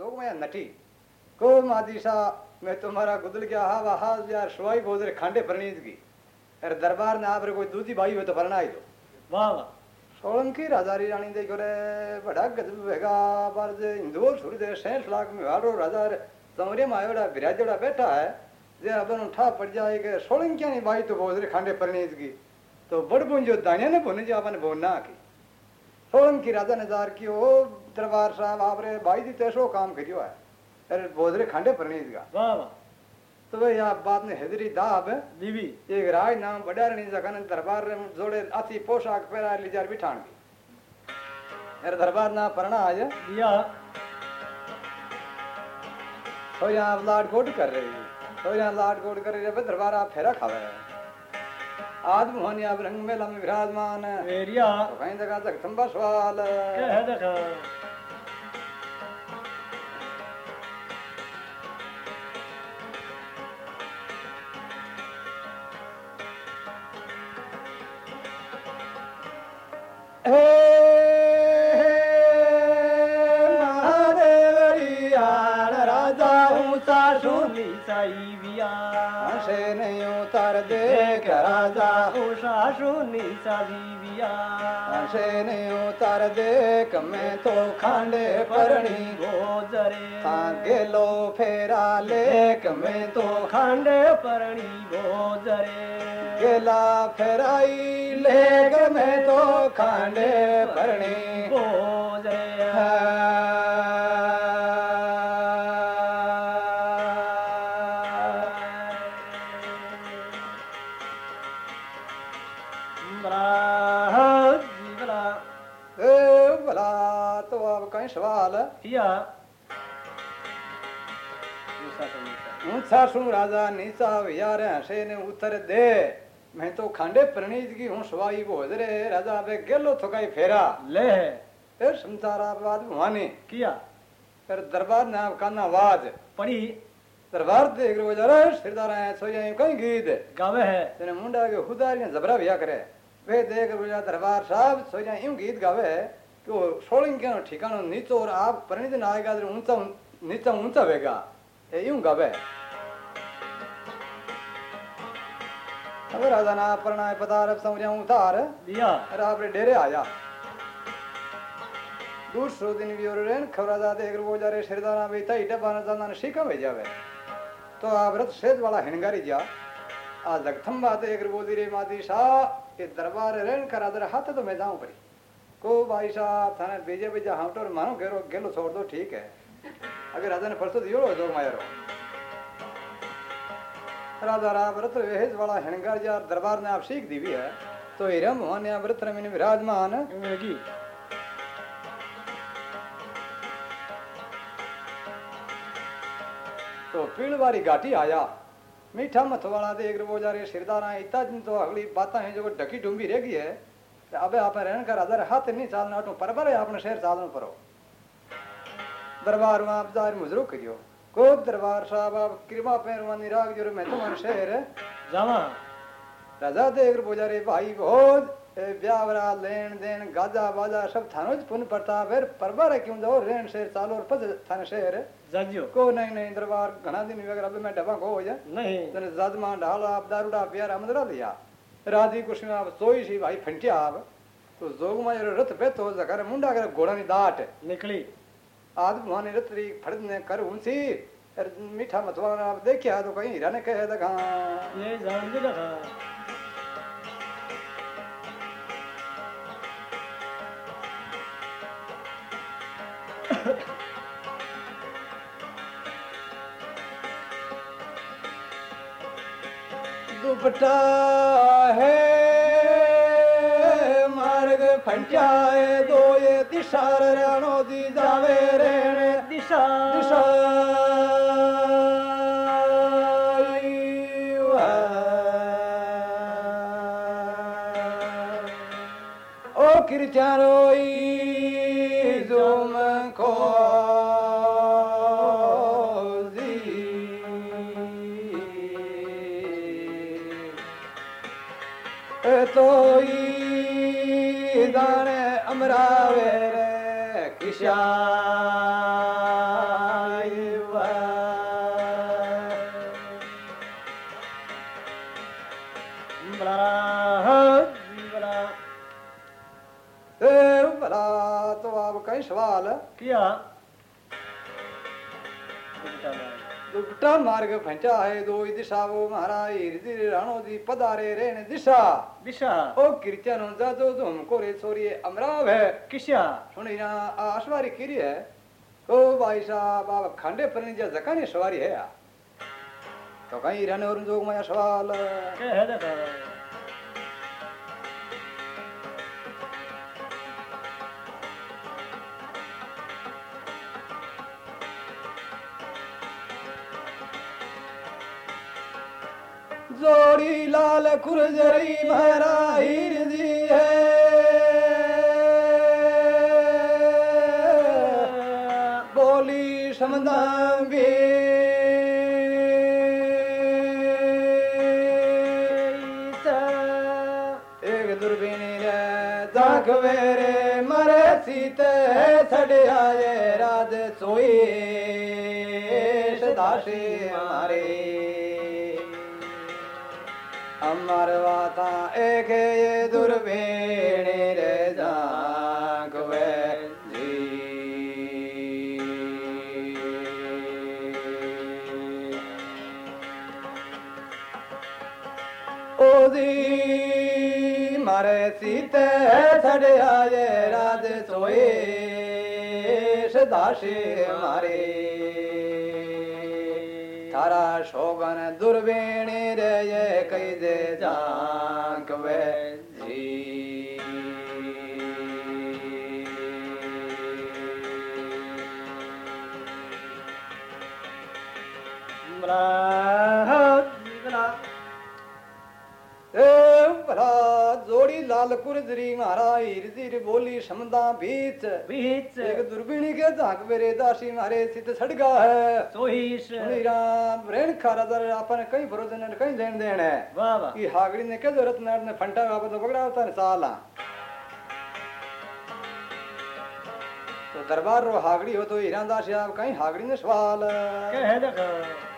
जोग में नटी। को मादिशा मैं तुम्हारा गुदल गया हा वहा यार शुआई बोझरे खांडे परनीत की। अरे दरबार ने आप कोई दूधी भाई हो तो परना ही दो। वाह वाह। सोलंकी राजारी रानी दे करे बड़ा गजब वेगा पर जे इंदौर सुर दे सैंठ लाख में वारो राजा रे समरे में आयोड़ा बैठा है। जे अपन उठा पड़ जाए के सोलंकिया नहीं भाई तो बोझरे खांडे परनीत की। तो बड़ बुंजो दानिया ने बोने जो अपन बोलना की। सोलंकी राजा ने जार की ओ दरबार साहब आप रे भाई दी तेसो काम करियो है। अरे बोझरे खांडे परनीत का वाह वाह। तो भाई आप बात ने हैदरी दाब बीबी एक राज नाम बडारणी जगन दरबार रे जोड़े अति पोशाक पहरा लीजार बिठान की। अरे दरबार ना परना आज दिया। तो यहाँ लाड कोट कर रही तो यहाँ लाड कोट कर रही है दरबार आप फेरा खावे आज मोहनी आप रंग मेला में विराजमान। है एरिया तो कहीं जगह तक थम्बा सवाल। क्या है देखा? हे महादेवरियाण राजा ऊँचा सोनी साई विया हंसे नहीं उतर देख राजा उषा सोनी नहीं उतर देख मैं तो खांडे परणी। गोजरे। गेलो फेरा लेक मैं तो खंडे परणी। गोजरे। गेला फेराई लेक मैं तो खांडे परणी। गोजरे। किया ऊँचा सुन राजा नीचा यार हंसे ने उतर दे। मैं तो खांडे प्रणीत की हूँ सवाई भोज रे राजा बे गेलो थकाई फेरा। ले है। फिर समझारा बाद भवानी किया? फिर दरबार ने आप काना आवाज़। पड़ी दरबार देख रो जरा सिरदार आए सो जाए कहीं गीत। गावे है। तेने मुंडा के खुदारियाँ जबरा भैया करे वे देख रो दरबार साहब सो जाए यूँ गीत गावे। कि वो सोलिंग के ठिकानो नीचो और आप प्रणीत ना आएगा तो ऊँचा नीचा ऊँचा वेगा। ये यूँ गावे। अब राजा ना परणाय पतार समझा उतार दिया अरे आपरे डेरे आया। दूसरो दिन भी और रेन खबरा जा देख वो जा रे सिरदारा भी तई डबाना जाना ने शिका भेज जावे। तो आप रत सेज वाला हिणगारी जा। आ जगथम बात एक बोली रे मादी सा ये दरबार रेन करा दर हाथ तो मैं जाऊँ पड़ी को भाई साहब थाने भेजे भेजा हाउटो मानो गेरो गेलो छोड़ दो ठीक है। अगर राजा ने परसों दियो दो मायरो राजा रा व्रत वेज वाला हिणगार जा दरबार ने आप सीख दी भी है तो हिरम मोहन या व्रत रमिन विराजमान। की तो पीड़ वाली घाटी आया। मीठा मत वाला देख रो जा रे सिरदारा इतना दिन तो अगली बातें हैं जो ढकी डूंबी रह गई है। तो अबे आप रहन कर अदर हाथ नहीं चालना अटो पर पर आपने शहर चालना परो दरबार में आप जार मुजरो करियो को दरबार साहब आप कृपा पैरवानी राग जो मैं तुम्हारे शहर जावा राजा देख जा रे भाई बहुत ब्यावरा लेन देन गाजा बाजा सब थानो पुन प्रताप है परबार क्यों जाओ रेन शहर चालो और पद थाने शहर जाजियो को नहीं नहीं दरबार घना दिन वगैरह मैं डबा को हो जा। नहीं। तने जजमा ढाल आप दारूडा प्यार राधी आप सोई सी भाई फंटिया आप। तो जोग में रथ पे तो जकर मुंडा कर घोड़ा नी दाट। निकली। आद भवानी रथ री फड़द ने कर उनसी। मीठा मतवा आप देखिया तो कहीं हीरा ने कहे दखा ये जान दे देखा दुपट्टा है। मार्ग फंचाए दो ये दिशार राणो दी जावे रेणे दिशा। दिशा। दुपटा मार्ग फंचा है दो दिशा वो महाराज हिरदी राणो दी पदारे रेण दिशा। दिशा। ओ किरचन जा जो तुमको रे छोरी अमराव है। किशा। सुनी ना आशवारी किरी है। ओ भाई साहब आप खंडे पर जा जकाने सवारी है। तो कहीं रहने और जोग माया सवाल। के है देखा जोड़ी लाल खुरजरी महारा हीर दी है बोली समदांगी एक दुर्बिनी रे दाख वेरे मरे सीते छड़े आए राज सोई सदाशी मारे अमर वाता एक ये दुर्बिनी रे दाख वे जी ओदी मारे सीते छड़े आए राज सोए सदाशे मारे थारा शोगन दुर्वेणी रे ये कई दे जांक वे लाल कुरजरी मारा हीर बोली समदा बीच बीच एक दुर्बिणी के झाँक मेरे दासी मारे सित सड़गा है सोहीश सुनी राम रेण खारा दर अपन कई भरोसे ने कई लेन देन है वाह वाह कि हागड़ी ने के ज़रूरत नर ने फंटा तो पकड़ा होता है साला तो दरबार रो हागड़ी हो तो हीरा दासी आप कहीं हागड़ी ने सवाल के है देखा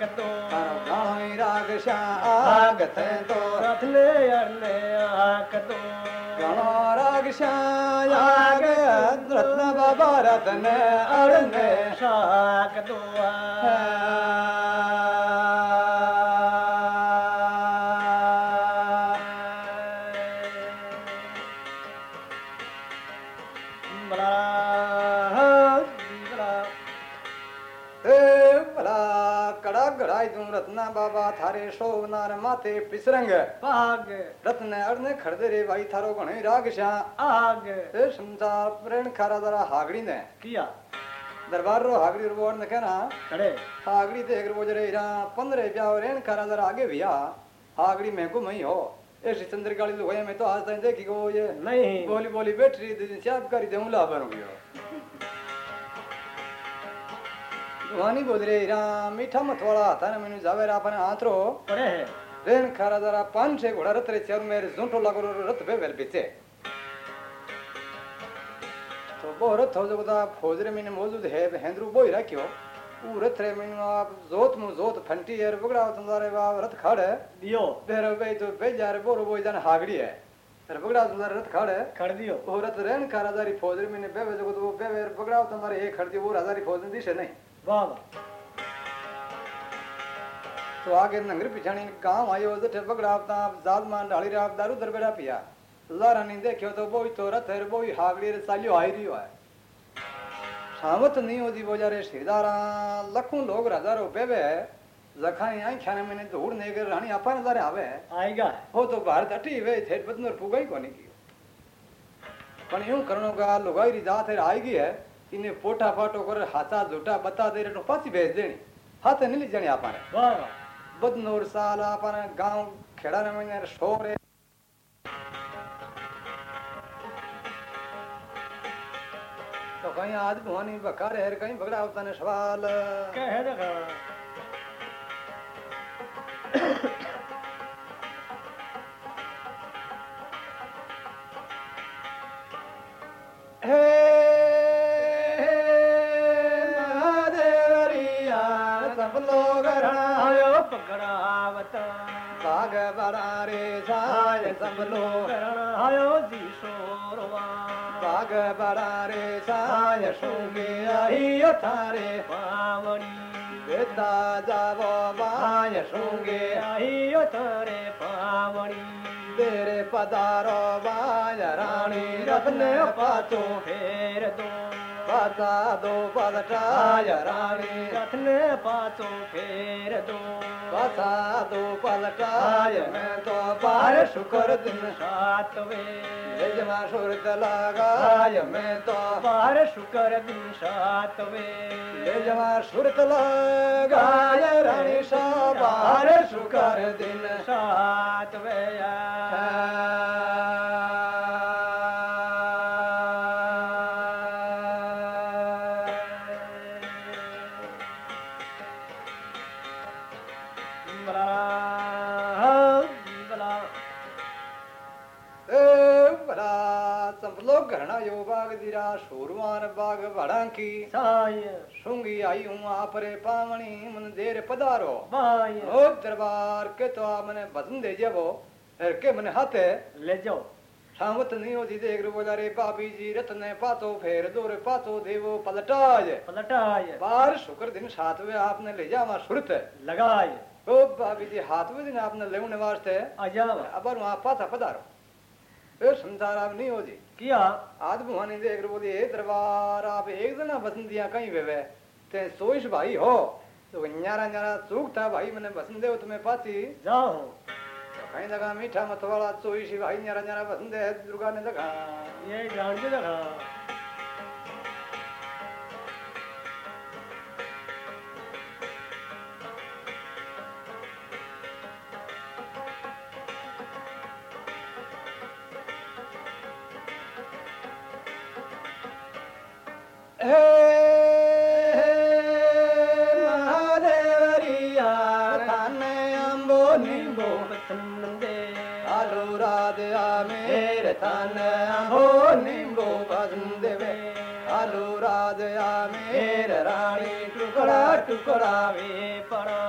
तो गाई राग शागत तो। रथ ले हाक तो गणो राग आग रत्न बाबा रत्न अरने शाक थारे शोभनार माथे पिसरंग। भाग। रत्न अर्ण खड़दे रे भाई थारो घणे राग शा आग। ए संसार प्रेण खरा दरा हागड़ी ने। किया? दरबार रो हागड़ी रो और ने ना खड़े। हागड़ी देख रो जरे रा 15 ब्याव रेण खरा दरा आगे भैया। हागड़ी में को मई हो। ए श्री चंद्र गाड़ी तो होया मैं तो आज तक देखी को ये नहीं। बोली बोली बैठ रही दीदी से करी देऊ ला भरो गयो दुहानी बोल रे रा मीठा मत वाला था ना मैंने जावे रा अपन हाथ रो खड़े है रेण खारा दरा पाँच छह घोड़ा रथ रे चार मेरे झूठो लागो रो रथ पे वेल पीछे तो वो रथ हो जो फौज रे मैंने मौजूद है हेंद्रू बोई रखियो। ऊ रथ रे मैंने आप जोत मु जोत फंटी है बगड़ा तुम्हारे बाप रथ खड़े। दियो। बेरो बे तो बे जा रे बोरो बोई जान हागड़ी है। तर बगड़ा तुम्हारे रथ खड़े। खड़ दियो। वो रथ रेण खारा दारी फौज रे मैंने बे जो तो बे बे बगड़ा तुम्हारे एक खड़ दी वो हजारी फौज ने दिशे नहीं। वाह वाह। तो आगे नंगर पिछाणी गाँव आयो जठे बगड़ा ता जाद मान ढाली रा दारू दरबेड़ा पिया। लारा नहीं देखियो तो बोई तो रथ है बोई हागड़ी रे चालियो आई रियो है सामत नहीं होती बोजारे सिरदारा लखों लोग हज़ारों बेबे है। जखानी आई खाने मैंने धूड़ नहीं कर रानी आपा नजारे आवे आएगा। हो तो भारत हटी वे थे बदनर पुगाई कोनी की। पण यूँ करणो का लुगाई री जात है आएगी है। એને પોટા ફાટો કરે હાચા જોટા બતા દે એટલે પાછી ભેજ દેણી હાથે નીલી જણી આપણે બરાબર બદનોર સાલ આપણે ગામ ખેડાના મહિને શોરે તો કઈ આજ ભવાની બકારે હેર કઈ બગડાવતા ને સવાલ કે હે साय सब लोग करण आयो जी सोरवा बाग बड़ा रे साय सुगे आई थारे पावणी वेदा जावो बाय सुगे आयो तरे पावणी तेरे पदारो बाय रानी रत्न पाचो फेर दो पाचा दो पलटाय रानी रत्न पाचो फेर दो पाचा दो पलटाय मैं तो बार शुक्र दिन सातवे। यजमा सुरत लगाय मैं तो बार शुक्र दिन सातवे। यजमा सुरत लगाय रानी सा पार शुक्र दिन सातवे। संभलो घरना यो बाग दिरा शोरवान बाग भड़ांकी साय। सुंगी आई हूँ आपरे पावणी मन देर पधारो। बाय। ओ दरबार के तो आ मने बदन दे जबो हर के मने हाथे। ले जाओ। सामत नहीं होती देख रो बोला रे पापी जी रत्न पातो फेर दो रे पातो देवो पलटाज पलटाय बार शुक्र दिन सातवें आपने ले जावा सुरत। लगाए। ओ भाभी जी हाथवें दिन आपने लेने वास्ते। अजाव अब वहाँ पाता पधारो। ए संसार आप नहीं हो जी किया? भवानी देख रो बोली दरबार आप एक जना बसंतिया कहीं वे? ते सोइश भाई हो। तो न्यारा न्यारा सुख था भाई मैंने बसंत देव तुम्हें पाती। जाओ। कहीं लगा मीठा मतवाला वाला चोईसी भाई न्यारा न्यारा बसंत है दुर्गा ने लगा। ये जान के देखा टुकड़ा टुकड़ा वे पड़ा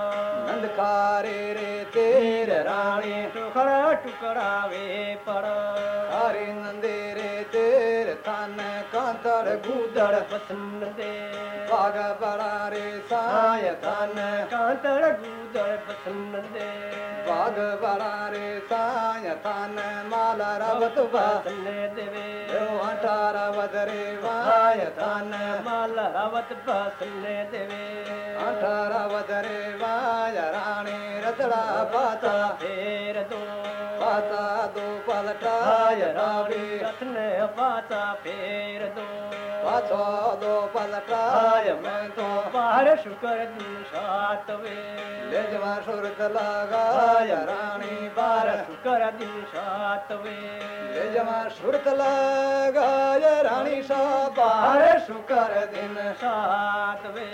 नंद खारे रे तेरे रानी टुकड़ा टुकड़ा वे पड़ा हरे नंदे रे तेरे कांतड़ गूदड़ दे। बाग बड़ा रे साय कांतर गूदड़ दे। बाग बड़ा रे साय माला रवत पसंद देवे। माल बाएथान माला रवत बासे आटा अठार बदरे वाय रानी रतड़ा पाता। फेर दो पाता दो पलटाय रावी रत्न पाता फेर दो पाछो दो पलटाय मैं तो बाहर शुक्र दिन सातवे लेजमा सुरत लगाय रानी बार शुक्र दिन सातवे लेजमा सुरत लगाय रानी सा बार शुक्र दिन सातवे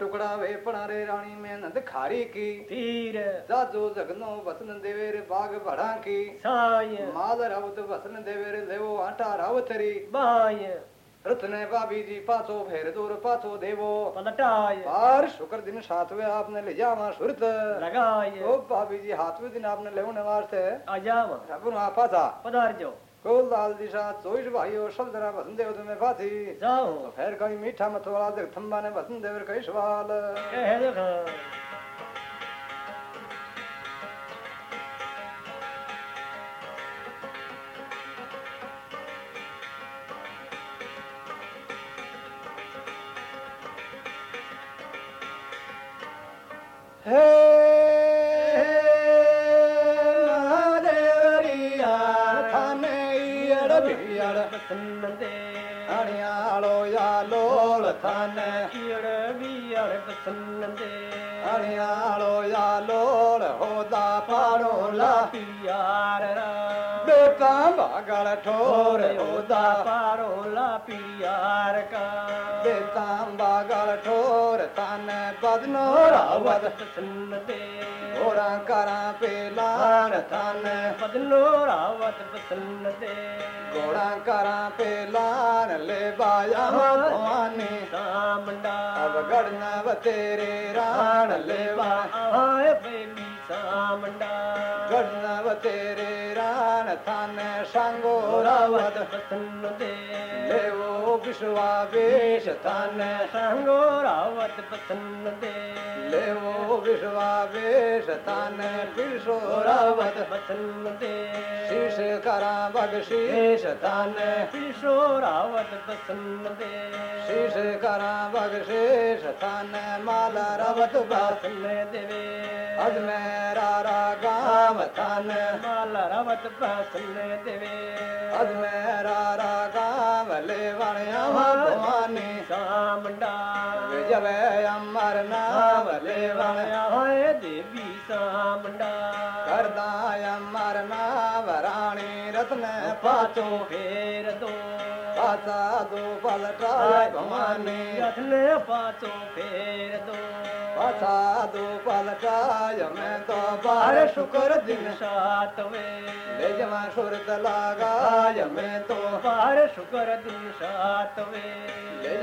टुकड़ा वे पणारे रानी में नंद खारी की। तीर। जाजो जगनो बसन देवे रे बाग भड़ा की। साय। माल रावत बसन देवे रे लेवो आटा रावतरी बाय। रत्ने भाभी जी पाछो फेर दूर पाछो देवो। पलटाय। बार शुक्र दिन सातवें आपने ले जावा सुरत। लगाय। ओ भाभी जी हाथवें दिन आपने लेवने वास्ते। अजाव अपन वहाँ पाछा। पधार जाओ। कोल दाल दिशा चोईस भाइयों सब जरा बसंत देव तुम्हें तो फिर कहीं मीठा वाला देख थम्बा ने बसंत ਨਾਲ ਠੋਰ ਉਹਦਾ ਪਰੋਲਾ ਪਿਆਰ ਕਾ ਦੇ ਤਾਂਬਾ ਗਲ ਠੋਰ ਤਨ ਬਦਨੋ ਰਾਵਤ ਸੁਨ ਦੇ ਹੋਰਾਂ ਕਰਾਂ ਪੇਲਾਨ ਤਨ ਬਦਨੋ ਰਾਵਤ ਬਸਨ ਦੇ ਗੋੜਾਂ ਕਰਾਂ ਪੇਲਾਨ ਲੈ ਬਾਇਆ ਭਵਾਨੀ ਸਾਮੰਡਾ ਅਵਗੜਨਾ ਵ ਤੇਰੇ ਰਾਣ ਲੈਵਾ ਆਏ ਬੇਲੀ चामुंडा गणव तेरे रान थान सांगो रावत प्रसन्न दे देवो विश्वावेश थान सांगो रावत प्रसन्न दे देवो विश्वावेशतान पिशोरावत वचन दे शीश करा बगशेषतान पिशोरावत वचन दे। शीश करा बगशेषतान माला रवत भाषण देवे। अजमेरा रागाम तान माला रवत भाषण देवे। अजमेरा रागाम ले वणया भगवान। श्याम डाल जब अमर नाम लेवन देवी सामंडा। करदा अमर नाम रानी रत्न पाचो। फेर दो। पाचा दो पलटा भवानी। रत्न पाचो फेर दो। સાધુ પલટાય મેં તો બારે શુકર દિન. સાત વે. જમાં સુરત લાગાય મેં તો બારે શુકર દિન સાત વે.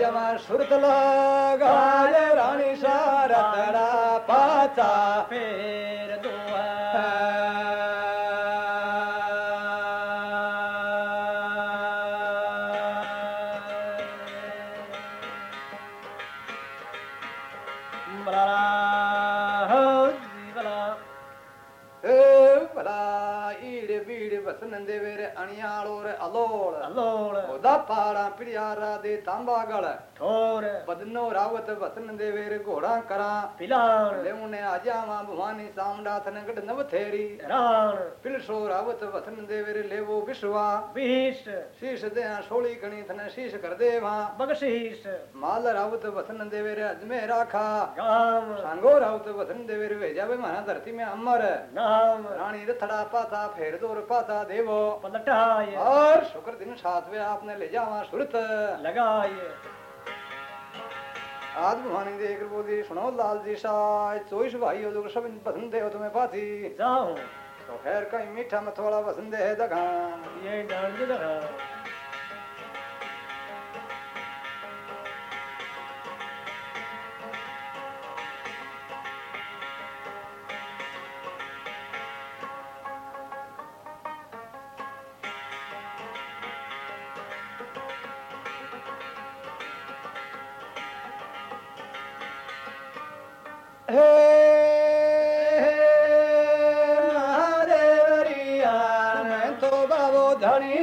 જમાં સુરત લાગાય રાણી સારા તારા પાછા ફેર દુઆ ಬಸನಂದೆ ಬೇರೆ ಅಣಿಯಾಳೋರೆ ಅಲೋಳ ಅಲೋಳ ಉದಪಾಳ ಪಿರಿಯಾರಾದೆ ತಾಂಬಾಗಳ ಠೋರ ಬದನೋ ರಾವತ ಬಸನಂದೆ ಬೇರೆ ಘೋಡಾ ಕರ ಪಿಲಾಳ ಲೇವಣೆ ಅಜಾಮ ಭವಾನಿ ಸಾಮಡಾ ತನಗಡ ನವ ಥೇರಿ ರಾಣ ಪಿಲ್ಸೋ ರಾವತ ಬಸನಂದೆ ಬೇರೆ ಲೇವೋ ವಿಶ್ವ ವಿಶ್ ಶೀಶ ದೇಹ ಸೋಳಿ ಕಣಿ ತನ ಶೀಶ ಕರದೇವ ಬಗ ಶೀಶ ಮಾಲ ರಾವತ ಬಸನಂದೆ ಬೇರೆ ಅಜ್ಮೇ ರಾಖಾ ರಾಮ सांगो रावत बसन देवेर भेजा भाई माना धरती में अमर नाम रानी रथड़ा पाता फेर दो पाता देवो पलटाए और शुक्र दिन साथ में आपने ले जावा सुरत। लगाए आज भवानी देख बोली सुनो लाल जी साय। चोईस भाई हो जो सब इन पसंद हो तुम्हें पाती। जाओ। तो खैर कहीं मीठा मथवाड़ा पसंद है दगा ये डाल दगा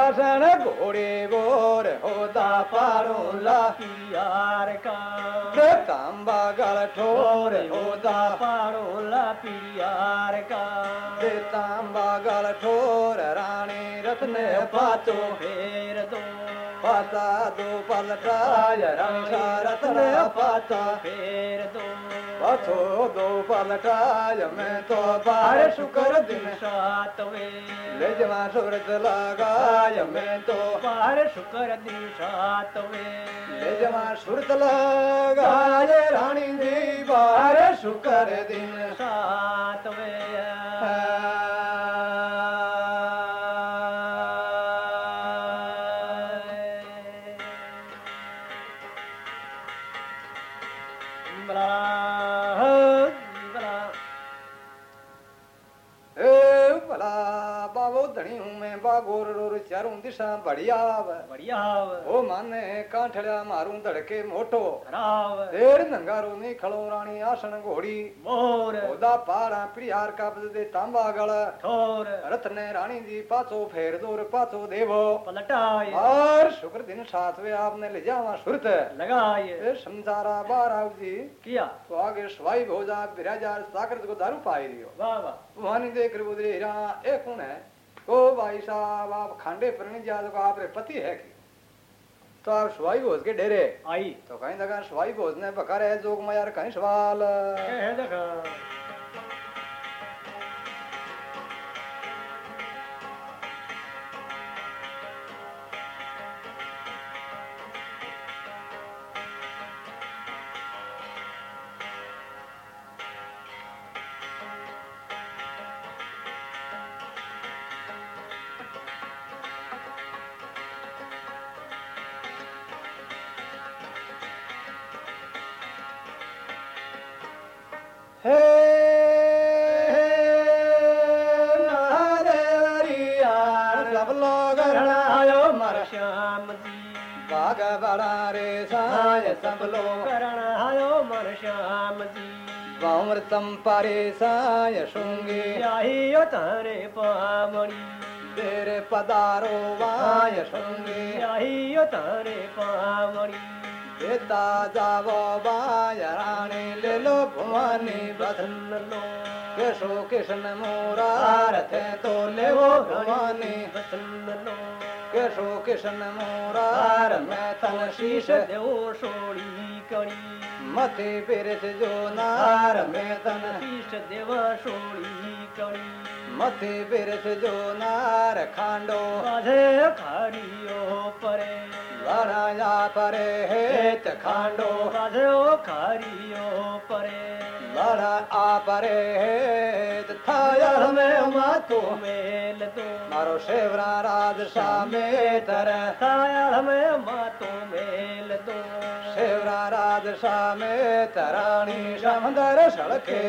भोरे हो पारो ला पार कांताम बल ठोर हो त पारो ला पार कां तां बगल ठोर राणी रत्न पाचो भेर तो पाता तो पला रत्न पाचो भेर तो पथो दो पलटाय में तो बार शुक्र दिन सातवे। ले जवा सूरज लगाय में तो बार शुक्र दिन सातवे। ले जवा सूरत लगाय रानी दी बार शुक्र दिन सातवे। दिशा बढ़िया बढ़िया ओ माने कांठड़ा मारूं धड़के मोटो। राव। देर नंगारो नी खड़ो रानी आसन घोड़ी। मोर। ओदा पारा प्रियार का दे तांबा गल ठोर। रथ ने रानी जी पाछो फेर दोर पाछो देवो। पलटाए। और शुक्र दिन सातवे आपने ले जावा सुरत। लगाए। समझारा बार जी किया? तो आगे सवाई भोजा बिराजार साकर को दारू पाई दियो वाह वाह। वहानी देख रहे हीरा ए कौन है? को भाई साहब आप खांडे पर यादव जा तो आप रे पति है कि? तो आप सवाई भोज के डेरे। आई। तो कहीं देखा सवाई भोज ने बकार है जोग मयार कहीं सवाल तेरे पदारो वाय शुंगे आइयो तारे पावणी बेता जावो वाय रानी ले लो भवानी बदन बदन लो केशो कृष्ण मोरार थे तो ले वो भवानी बदन लो केशो कृष्ण मोरार मैं तन शीश देव सोड़ी कणी मथे बिरथ जो नार मैं तन शीश देव सोड़ी कणी मथे बिरथ जो नार खांडो। बाधे खारियो परे। लड़ाया परे हेत खांडो। बाधे खारियो परे। लड़ा आ परे हेत थाया। में मातो मेल दो मारो शेवरा राज में तर। ताया में मातो मेल दो णी समुंदर सड़के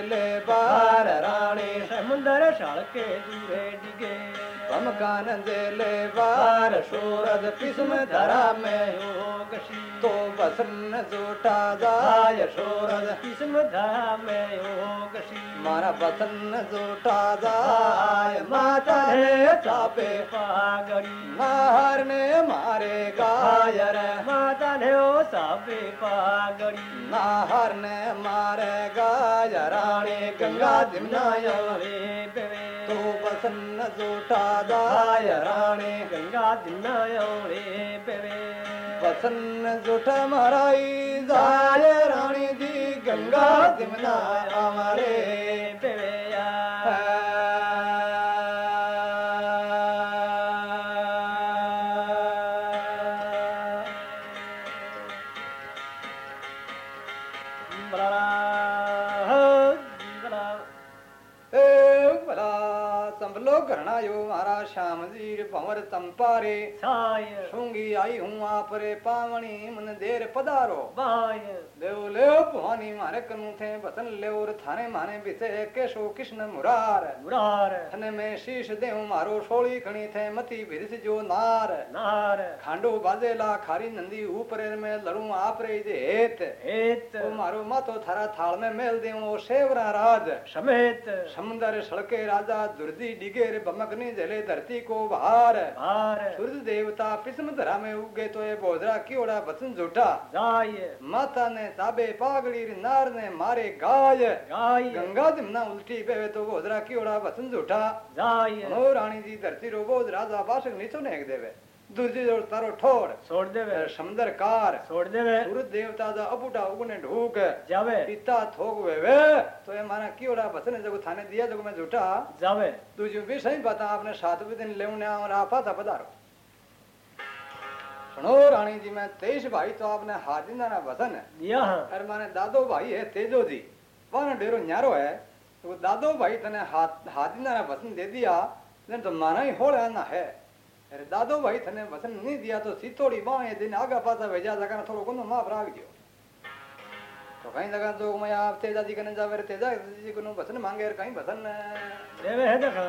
ਲੈ लेवार राणी ਕਿਸਮ सड़के ਮੈਂ ਹੋ सूरत तो बसन जूटा जाय सूरज किस्म धा में योगशी मारा बसन जूटा जाय, माता ने चापे। पागड़ी नाहर ने मारे गायर। माता ने ओ साबे पागड़ी नाहर ने मारे गाय गंगा दिमनाया तो बसन जूटा जाय रानी गंगा दिना रे पसन्न सुठ मराई ज़ाल राणी जी गंगा जिमना अमरे पिवे जी तंपारे। साय। सूँगी आई हूँ आप रे पावणी मन देर पधारो। बाय। देव ले भवानी मारे कनु थे बसन ले और थाने माने बिसे केशो कृष्ण मुरार। मुरार। थने में शीश देव मारो सोली खणी थे मती भिरिस जो नार। नार। खांडो बाजेला खारी नंदी ऊपर में लड़ू आप रे जे हेत। हेत। ओ मारो मातो थारा थाल में मेल देव ओ शेवरा राज। समेत। समुंदर सड़के राजा दुर्दी डिगेर बमकनी जले धरती को भार भार सूर्य देवता पिसम धरा में उगे तो ये बोधरा कियोड़ा बचन झूठा। जाय माता ने ताबे पागड़ी नार ने मारे गाय गाय गंगा जमुना उल्टी पे तो बोधरा कियोड़ा बचन झूठा। जाय रानी जी धरती रो बोध राजा बासक नीचो नेक देवे। ज़ोर तारो छोड़ देवे। समुंदर कार। छोड़ देवे। सूरज देवता दा अबूटा उगने ढूक। जावे। पिता थोक तो ये माना जगो थाने दिया जगो में झूठा? जावे। भी सही बता आपने सातवें दिन लेवने और आपा था पधारो। सुनो रानी जी मैं तेईस भाई तो आपने हाजिंदा ना वसन है दिया हाँ। अरे माने दादो भाई है तेजो जी। वहाँ डेरो न्यारो है। तो दादो भाई तने हाथ हाजिंदा ना वसन दे दिया तो माना ही होड़ ना है। अरे दादो भाई तने वचन नहीं दिया तो सीतोड़ी बाएँ दिन आगा पाता भेजा जगह थोड़ो कोनो माफ़ राख दियो तो कहीं लगा तो मैं आप तेजा जी कने जावे तेजा जी को वचन मांगे कहीं भसन देवे है देखा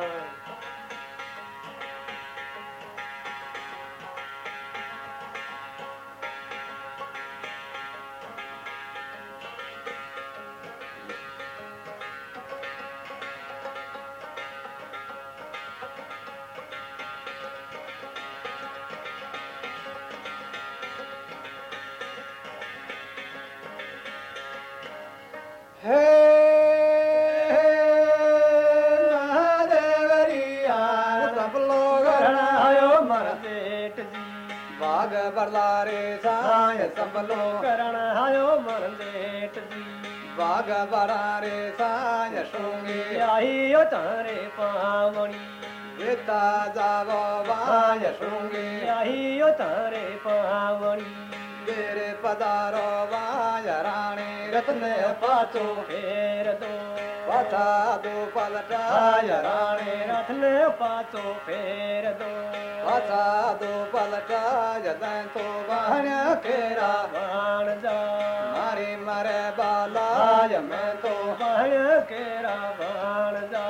वाय राणे रत्न पलटाय राणे रथ ने पाचो फेर दो। पलटाय तैं वाहन केरा बाण जा। मारे मरे बालाय मैं तो बाण केरा बाण जा।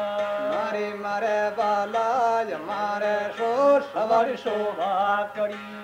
मारे मरे बालाय मारे शो सवारी शोभा लिखाया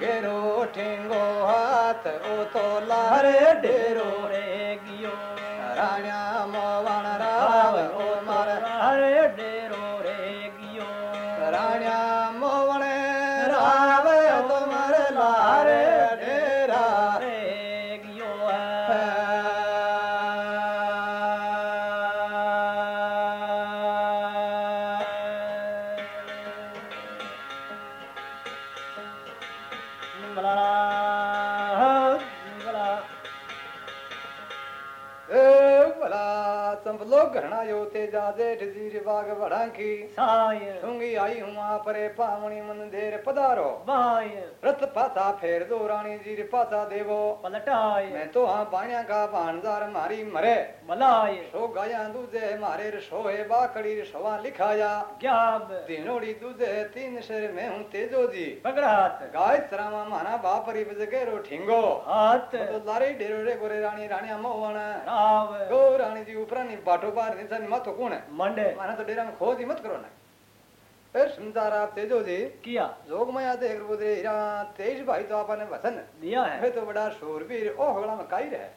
घेरो ठिंगो हाथ ओ तो लारे डेरो रे गियो। राण्या मोवण घरना यो बाग बढ़ांकी साय सुंगी आई हुआ परे पावणी मन देर पधारो। बाय रथ पासा फेर दो रानी जीर पासा देवो। पलटाय मैं तो हाँ बाणिया का भानदार मारी मरे। बलाय सो गाया दूजे मारे सोहे बाकड़ी सवा लिखाया। तीनोड़ी दूजे तीन शेर में हूँ तेजो जी। पगड़ात गाय सरामा माना बापरी बजगेरो ठिंगो। हाथ। तो लारे डेरो रे गोरे रानी रानिया मोहन। राव। गो रानी जी उपरानी बाटो बार निशानी मत कौन मंडे। माना तो डेरा में खोज ही मत करो ना। फिर सुनदार आप तेजो जी। किया? जोग माया देख बोले हीरा तेज भाई तो आपने वसन। दिया है। तो बड़ा शूरवीर ओ होगड़ा में काई रहे।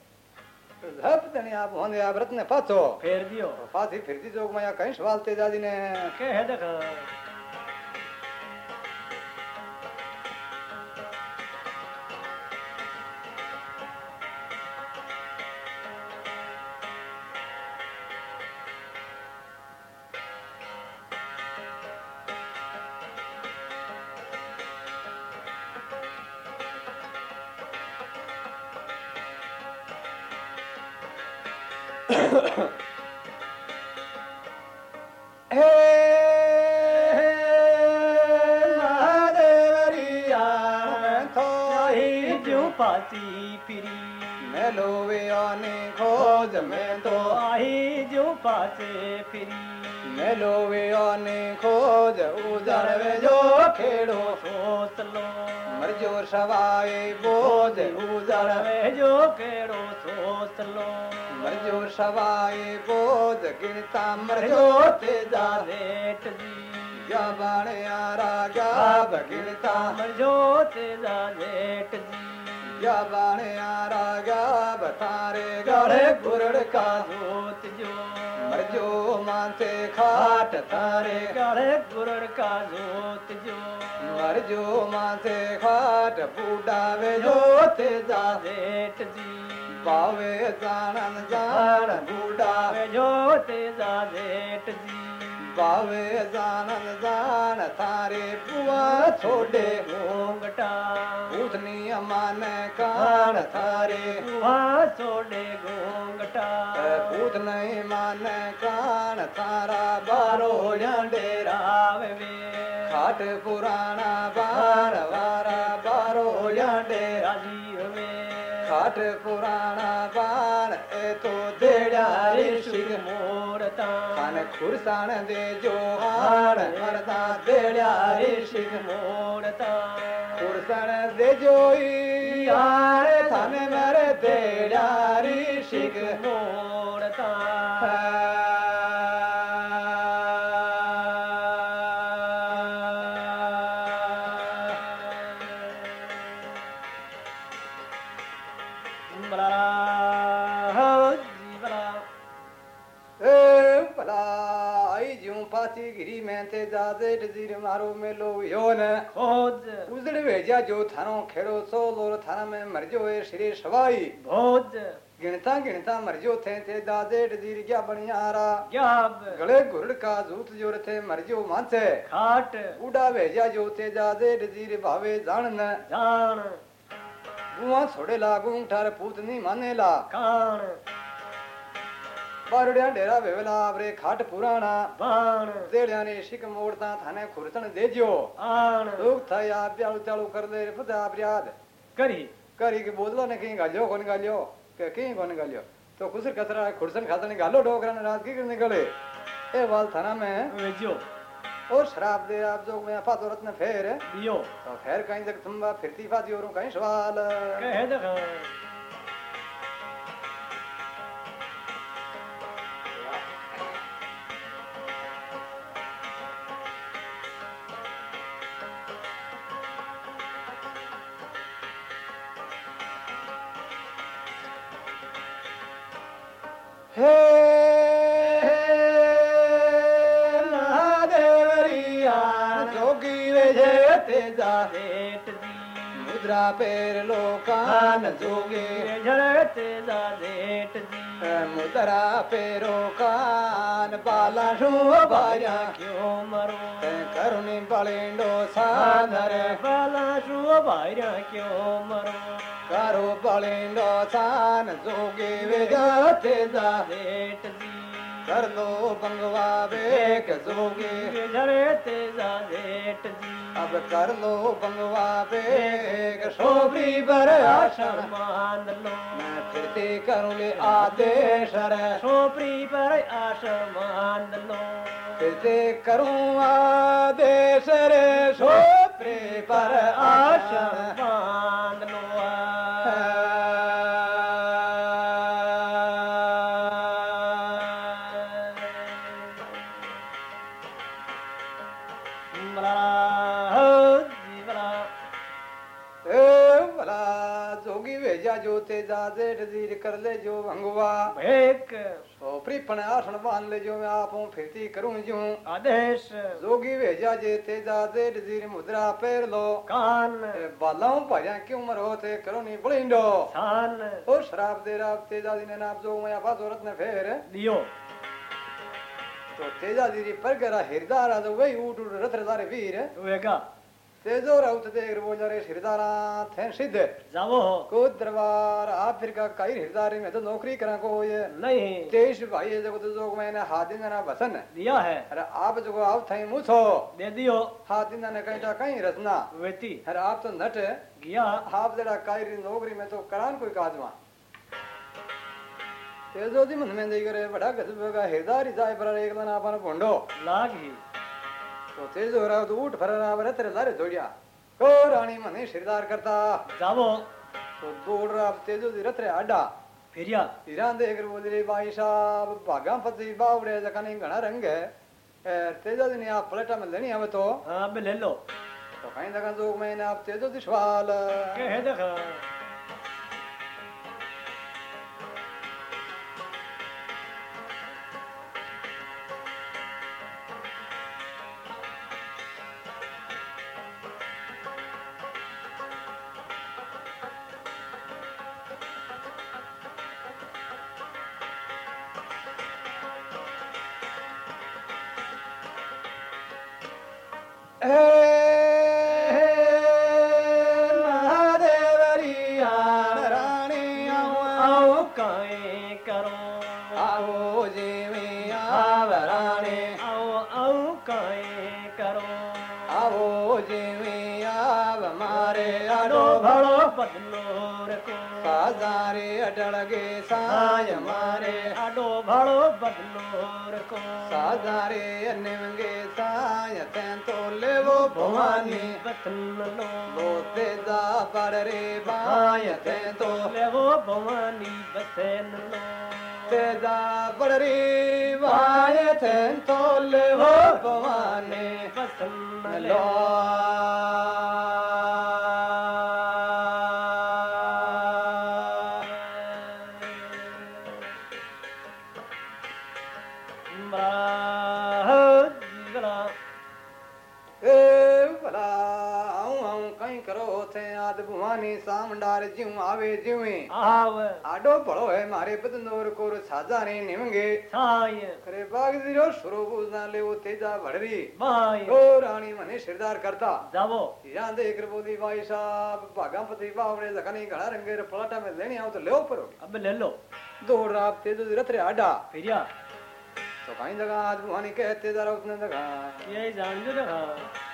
झप तने आप होने आप रत्न पाचो फेर दियो। पाथी फिर दी जोग माया कहीं सवाल तेजा जी ने। के है देखा। पाचे फिरी। मेलो वे आने खोज उधर वे जो खेड़ो। सोतलो। मरजो सवाए बोज उधर वे जो खेड़ो सोतलो। मरजो सवाए बोज गिनता मरजो ते जा रेट जी। या बाणे आ राजा भगिनता मरजो ते जा रेट जी। खाट तारे गण गुरड़ोत जो मर जो मासे खाट बुढा वेजोत जा भेट जीवे जानत जा भेट जी बावे जानन जान थारे बुआ छोड़े घोंगटा उठनी अमान कान थारे वहाँ छोड़े घोंगटा पूत नहीं मान कान थारा बारो डेरा रावे खाट पुराना बार वारा बारो डेरा में खाट पुराना बाण ए तो देड़ा ऋषि मोरता खन खुर्स दे जो आण मरदािषिख मोड़ता खुरसण देजो आड़ खन मर तेारीिषि मोड़ता मारो मेलो यो खोज उजड़ भेजा जो थानो खेड़ो सो लोर थाना में मर जो ए श्री सवाई भोज गिनता गिनता मर जो थे ते दादे डजीर क्या बनियारा गले घुरड़ का जूत ज़ोर थे मर जो मानसे खाट उड़ा भेजा जो ते जादे डजीर भावे जान न जान बुआ छोड़े लागू ठार पूतनी मानेला कान वेवला आवरे खाट पुराना बाण देड़िया ने शिक मोड़ता थाने खुरतन देजो आण लोग था या प्यालू चालू कर दे पता आप याद करी करी के बोदलो ने कहीं गालियो कौन गालियो के कहीं कौन गालियो तो कुसर कसरा खुरसन खातन गालो डोकरा ने रात की कर निकले ए वाल थाना में वेजो और शराब दे आप जो मैं फातो रत्न फेर दियो तो फेर कहीं तक तुम फिरती फाती और कहीं सवाल कहे देखा मुद्रा पेर लोकान जोगे झड़ते जा सेठ जी मुद्रा पेरो कान बाला शो बाया क्यों मरो? करुणी बलिंडो सानर बाला शो भाईरा क्यों मरो करो बलिंडो सान जोगे वे जाते जा सेठ जी कर लो बंगवा झड़ते जा लो बंगवा बेक शोभरी बर आशर। मान लो फिरते करूँ ले आदेश रे। सोपरी पर आसमान लो फिरते करूँ आदेश रे शोभरी पर आशर। आसमान जेठ जीर कर ले जो भंगवा एक सोपरी पण आसन बाँध ले जो मैं आपो फिरती करूँ जो आदेश जोगी भेजा जे तेजा जेठ जीर मुद्रा पैर लो कान ए बालाऊं भाया क्यों मरो ते करो नी बलिंडो थान ओ शराब दे राब तेजा जी ने नाप जो मैं आपा जोरत ने फेर दियो तो तेजा जी पर गरा हिरदारा तो वही उठ उठ रथ रदारे वीर वेगा तेजो राउत देर बोल रे हिरदारा थे सिद्ध। जावो को दरबार आप फिर का कई हिरदारी में तो नौकरी करा को ये नहीं। तेईस भाई है जगत जो मैंने हाथ दिन ना बसन। दिया है। अरे आप जो आप थे मुछो दे दियो। हाथ ने कहीं कहीं रचना वेती। अरे आप तो नट। गया आप जरा कायरी नौकरी में तो करान कोई काजमा। तेजो दी मन में दे करे बड़ा गजब का हिरदारी जाए पर एक दिन आपन भोंडो। लाग ही। तो तेजो रहा तो उठ फर रहा बरे तेरे दारे जोड़िया को रानी मने सिरदार करता जावो। तो दौड़ रहा तेजो दी रतरे आडा फिरिया हीरा देख बोल रे भाई साहब भागा पति बावड़े जकानी घना बाजारे अडळगे साय मारे। आडो भळो बदलो रखो। साजारे अनवंगे साय तें तो लेवो भवानी। बतन लो बोते जा पड रे बाय तें तो लेवो भवानी बतन लो ते जा पड रे बाय तें तो लेवो भवानी। बतन लो सामंडार ज्यू आवे ज्यूवे आव। आडो पड़ो है मारे बदनोर कोर साजा रे निमगे साय। करे बाग दिरो सुरो बुझना ले वो तेजा भड़री। माय ओ रानी मने सिरदार करता। जावो। हीरा दे एक भाई साहब भागा पति बावड़े लखनी घड़ा रंगे रे पलाटा में लेनी आओ तो ले ऊपर अब ले लो। दो रात तेजो रतरे आडा। फिरिया। तो कहीं जगह आज बुहानी कहते जरा उसने जगह। ये जान जो जगह।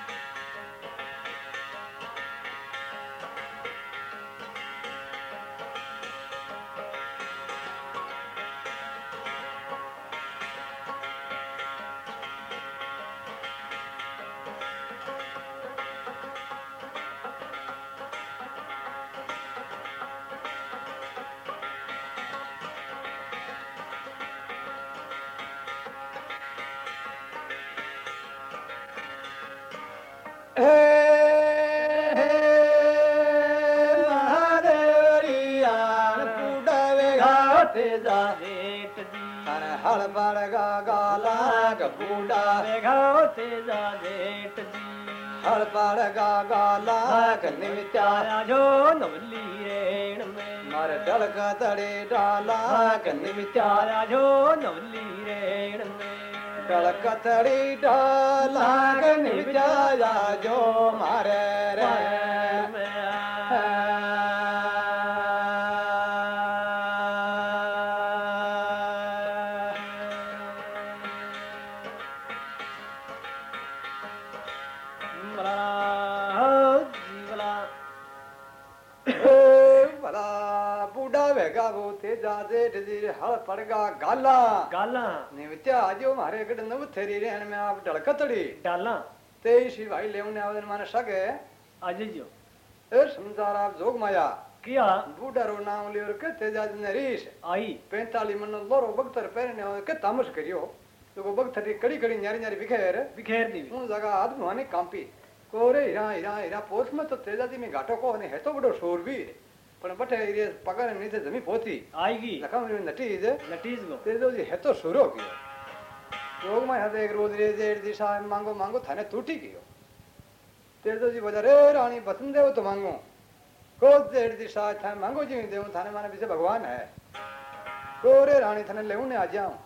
കന്നിമിറ്റാരോ നൊല്ലീരേണമേ മരടളക തടേടാല കന്നിമിറ്റാരോ നൊല്ലീരേണമേ കളക്കത്തടീടാല കന്നിമിറ്റാരോ മരരേ हल पड़गा गाला। गाला? निवित्या आज मारे गड नव थेरी रे में आप डलकतड़ी डाला? ते श्री भाई लेवने आवन माने सगे आज जो। ए समझार आप जोग माया। किया? बूढ़ा रो नाम लियो के तेजाज नरीश आई। पैंतालीस मन लोरो बगतर पहरने के तामस करियो। तो बगतरी कड़ी कड़ी न्यारी न्यारी बिखेर। बिखेर दी। उन जगह आदमी कांपी। कोरे हीरा हीरा हीरा पोस में तो तेजाजी में घाटो को है तो बड़ो शोर भी। અને હેતો બડો શોરવીર પણ બટે રે પગાર નીચે જમી પહોંચી આઈ ગઈ લખમ રે નટી છે લટીજ ગો તેજોજી હેતો સુરો ગયો રોગમાં hatte એક રોજ રે જેડ દિશા એમ માંગો માંગો થાને તૂટી ગયો તેજોજી બોલ્યા રે રાણી બસન દેવ તો માંગો કોજ જેડ દિશા થાય માંગો જીવી દેવું થાને માને પીછે ભગવાન હે કો રે રાણી થને લેવું ને આ જાઉં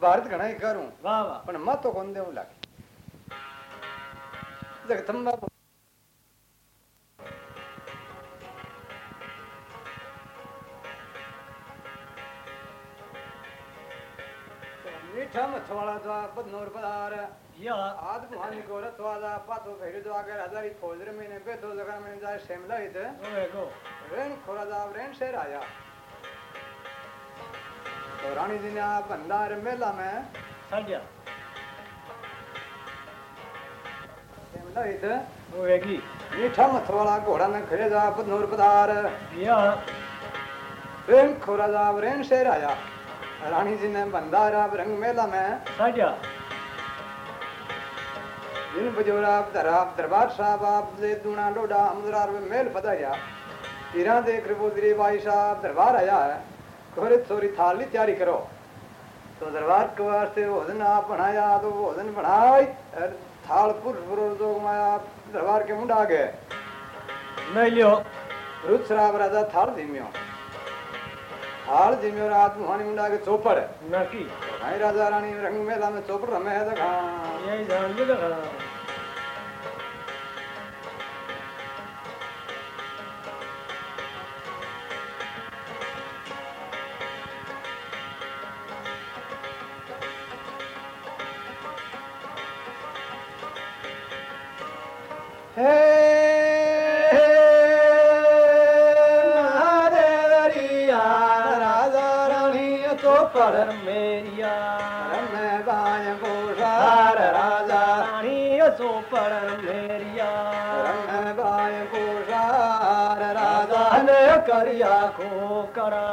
ભારત ઘણા કરું વાહ વાહ પણ મત તો કોણ દેવું લાગે જગદંબા ઠમ થોડા દ્વા પદ નોર પદાર આદ મહાન ગોર ત્વા દા પાતો ભેરુ દ્વા ગર આધારી ખોલર મેને બે દો જગર મેને જાય શેમલા હિત રેણ ખોરા દા રેણ શેર આયા તો રાણીજી ને આ ભંડાર મેલા મે સાડ્યા શેમલા હિત ઓએગી મીઠા મથવાળા ઘોડા ને ખરે જા પદ નોર પદાર યા રેણ ખોરા દા રેણ શેર આયા रानी जी ने बंदारा रंग मेला में साजा। दिन बजोर आप दरबार साहब आप ले दूना डोडा अमदरार में मेल फदाया तीरा देख रे भाई साहब दरबार आया है। थोड़ी थोड़ी थाली तैयारी करो। तो दरबार के वास्ते भोजन आप बनाया तो भोजन बनाई थाल पुरुष पुरुष दो माया दरबार के मुंडा गए। नहीं लियो। रुच राजा थाल धीमियों हाल जी और आत्म हानि मुंडा के चौपड़। है नाकी। हाय राजा रानी रंग मेला में चौपड़ हमें है दखा यही जान ले दखा Hey! मेरिया रम बाय गोसार राजा चोपड़ मेरिया रम बाय गोसार राजा ने करिया को करा।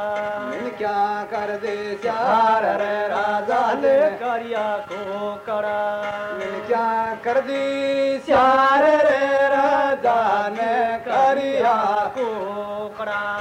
क्या कर दे चार रे राजा। ने करिया को करा। क्या कर दी चार रे राजा ने करिया को करा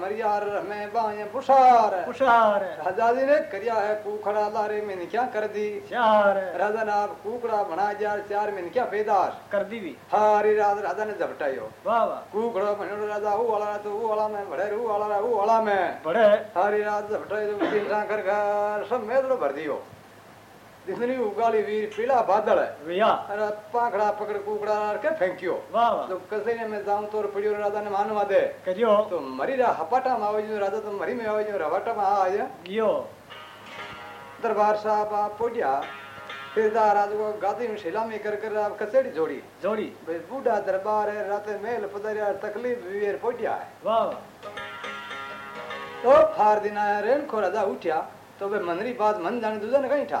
मरियार में बाएँ पुषार। पुषार। राजा जी ने करिया है कुखड़ा लारे में क्या कर दी चार। राजा ने आप कुकड़ा बना जार चार में क्या पैदाश? कर दी भी। हारी रात राजा ने झपटायो। वाह वाह। बनो राजा वो वाला तो वो वाला में बड़े वो वाला वो वाला में। बड़े। हारी रात झपटायो तो कर सब मेदड़ो भर दियो। जितनी उगाली वीर पीला बादल है। भैया। अरे पाखड़ा पकड़ कुकड़ा के फेंकियो वाह वाह। तो कसे में जाऊँ तो पड़ियो राजा ने मानवा दे करियो। तो मरी रा हपाटा में आवे जो राजा तो मरी में आवे जो रवाटा में आ जा गियो दरबार साहब आप पोडिया फिर दा राज को गादी में शिलामी कर कर आप कसेड़ी जोड़ी। जोड़ी। भाई बूढ़ा दरबार है राते मेल पदरिया तकलीफ़ वीर पोडिया है। वाह वाह। तो फार दिन आया रेन को राजा उठ्या तो वे मनरी बात मन जाने दूजा ने कहीं ठा?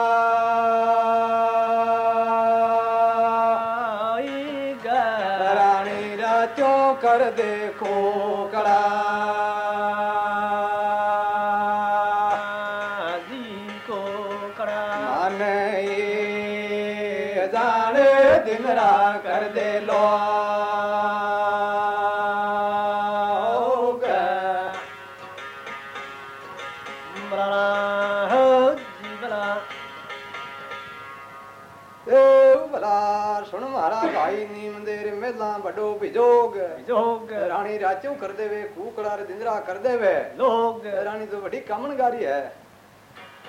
कर देवे कुकड़ा रे दिंदरा कर देवे लोग रानी तो बड़ी कामनगारी है।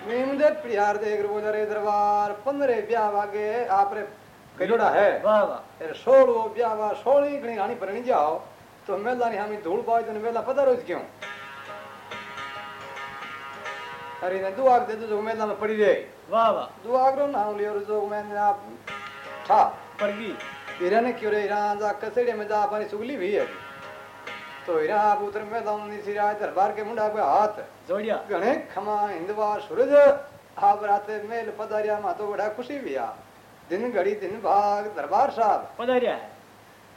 नीम दे प्यार दे गुरु रे दरबार पंद्रह ब्याह वागे आपरे कजोड़ा है। वाह वाह। फिर सोलो ब्याह वा सोली गणी रानी परणी जाओ तो मेला नहीं हमें धूल पाए तो मेला पता रोज क्यों? अरे ने दुआ दे दो जो मेला में पड़ी रहे। वाह वाह। दुआ करो नाम लियो जो मैंने आप था पड़गी हीरा ने क्यों रे हीरा जा कसेड़े में जा पानी सुगली भी है। तो हीरा आप में दरबार के मुंडा पे हाथ। जोड़िया। घणे खमा हिंदवा सूरज आप राते मेल पधारिया मा तो बड़ा खुशी भी दिन घड़ी दिन भाग दरबार साहब पधारिया है।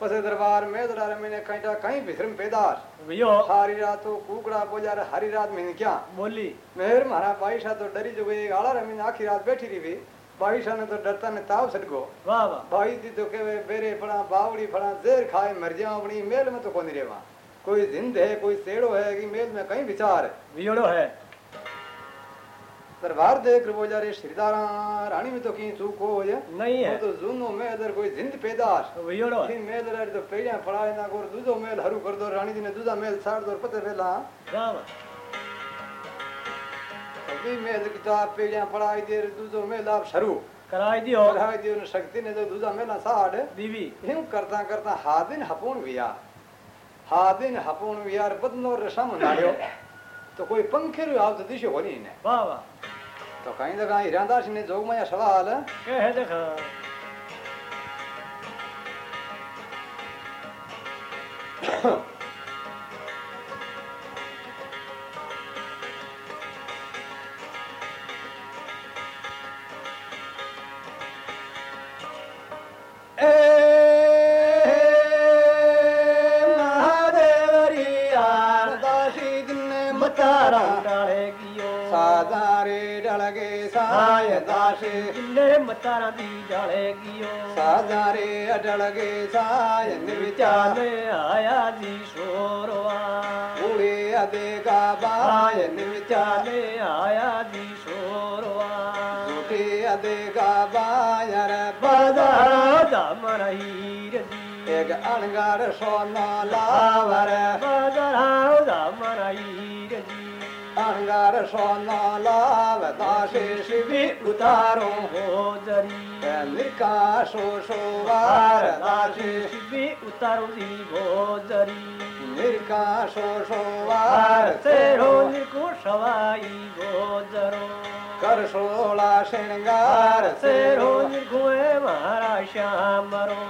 पसे दरबार में दरार मैंने कहीं कहीं भिश्रम पैदार भैयो। सारी रात तो कुकड़ा बोजार हरी रात में क्या। बोली। मेहर मारा बाईशा तो डरी जो गई आला रमीन आखी रात बैठी रही भी बाईशा ने तो डरता ने ताव सटको वाह वाह। भाई दी तो के बेरे फड़ा बावड़ी फड़ा जेर खाए मर जाओ अपनी मेल में तो कौन रेवा। कोई जिंद है कोई सेड़ो है कि मेल में कहीं विचार वियोड़ो है। दरबार देख वो जा रे श्रीदारा रानी में तो कहीं चूक हो जाए नहीं है। तो जूनो में अदर कोई जिंद पैदाश। वियोड़ो है। मेल रे तो पेड़ियाँ पड़ाए ना गोर दूधो मेल हरू कर दो रानी जी ने दूधा मेल छाड़ दो पते वाह वाह अभी मेल की तो आप पेड़ियाँ पड़ाई दे दूधो मेल आप शरू। कराई दियो। पढ़ाई दी उन शक्ति ने जो दूधा मेला साड़। बीवी। यूँ करता करता हादिन हपून विया। हादिन हपुन विया बदनो रसम नाड़ियो। तो कोई पंखे रो आवत दिशो कोनी ने। वाह वाह। तो कहीं तो कहीं हीरादास ने जोग माया सवाल कह तारा दी जलेगी ओ साजारे अडल गे सायन विचार आया जी शोरवा उड़े अदेगा बायन विचार आया जी शोरवा उड़े अदेगा बायर बदर दम रहीर जी एक अणगार सोना लावर बदर दम रही ಅಂಗಾರ ಸೋನಾಲಾವತಾಶಿ ಶಿವಿ ಉತಾರೋ ಹೋಜರಿ ಕಾಶೋ ಶೋವಾರ ದಾಶಿ ಶಿವಿ ಉತಾರೋ ಜರಿ Mirka Shoshova, Tero Nirkushava Igodaro. Karshola Shengar, Tero Nirkue Maharashamaro.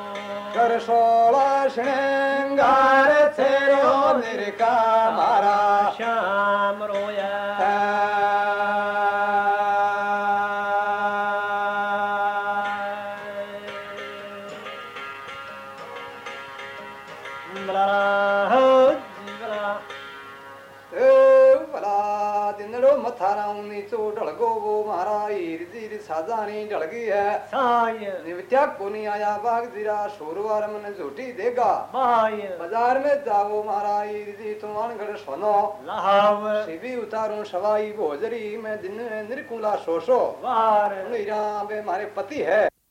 Karshola Shengar, Tero Nirka Maharashamaro. लगी है साय को नहीं आया बाग जीरा शोरवार मन झूठी देगा। बाज़ार में जाओ मारा ईदी तुम्हान घर सोनो। शिवी उतारू सवाई भोजरी मैं दिन निरकुला सोसो वार। मारे पति है।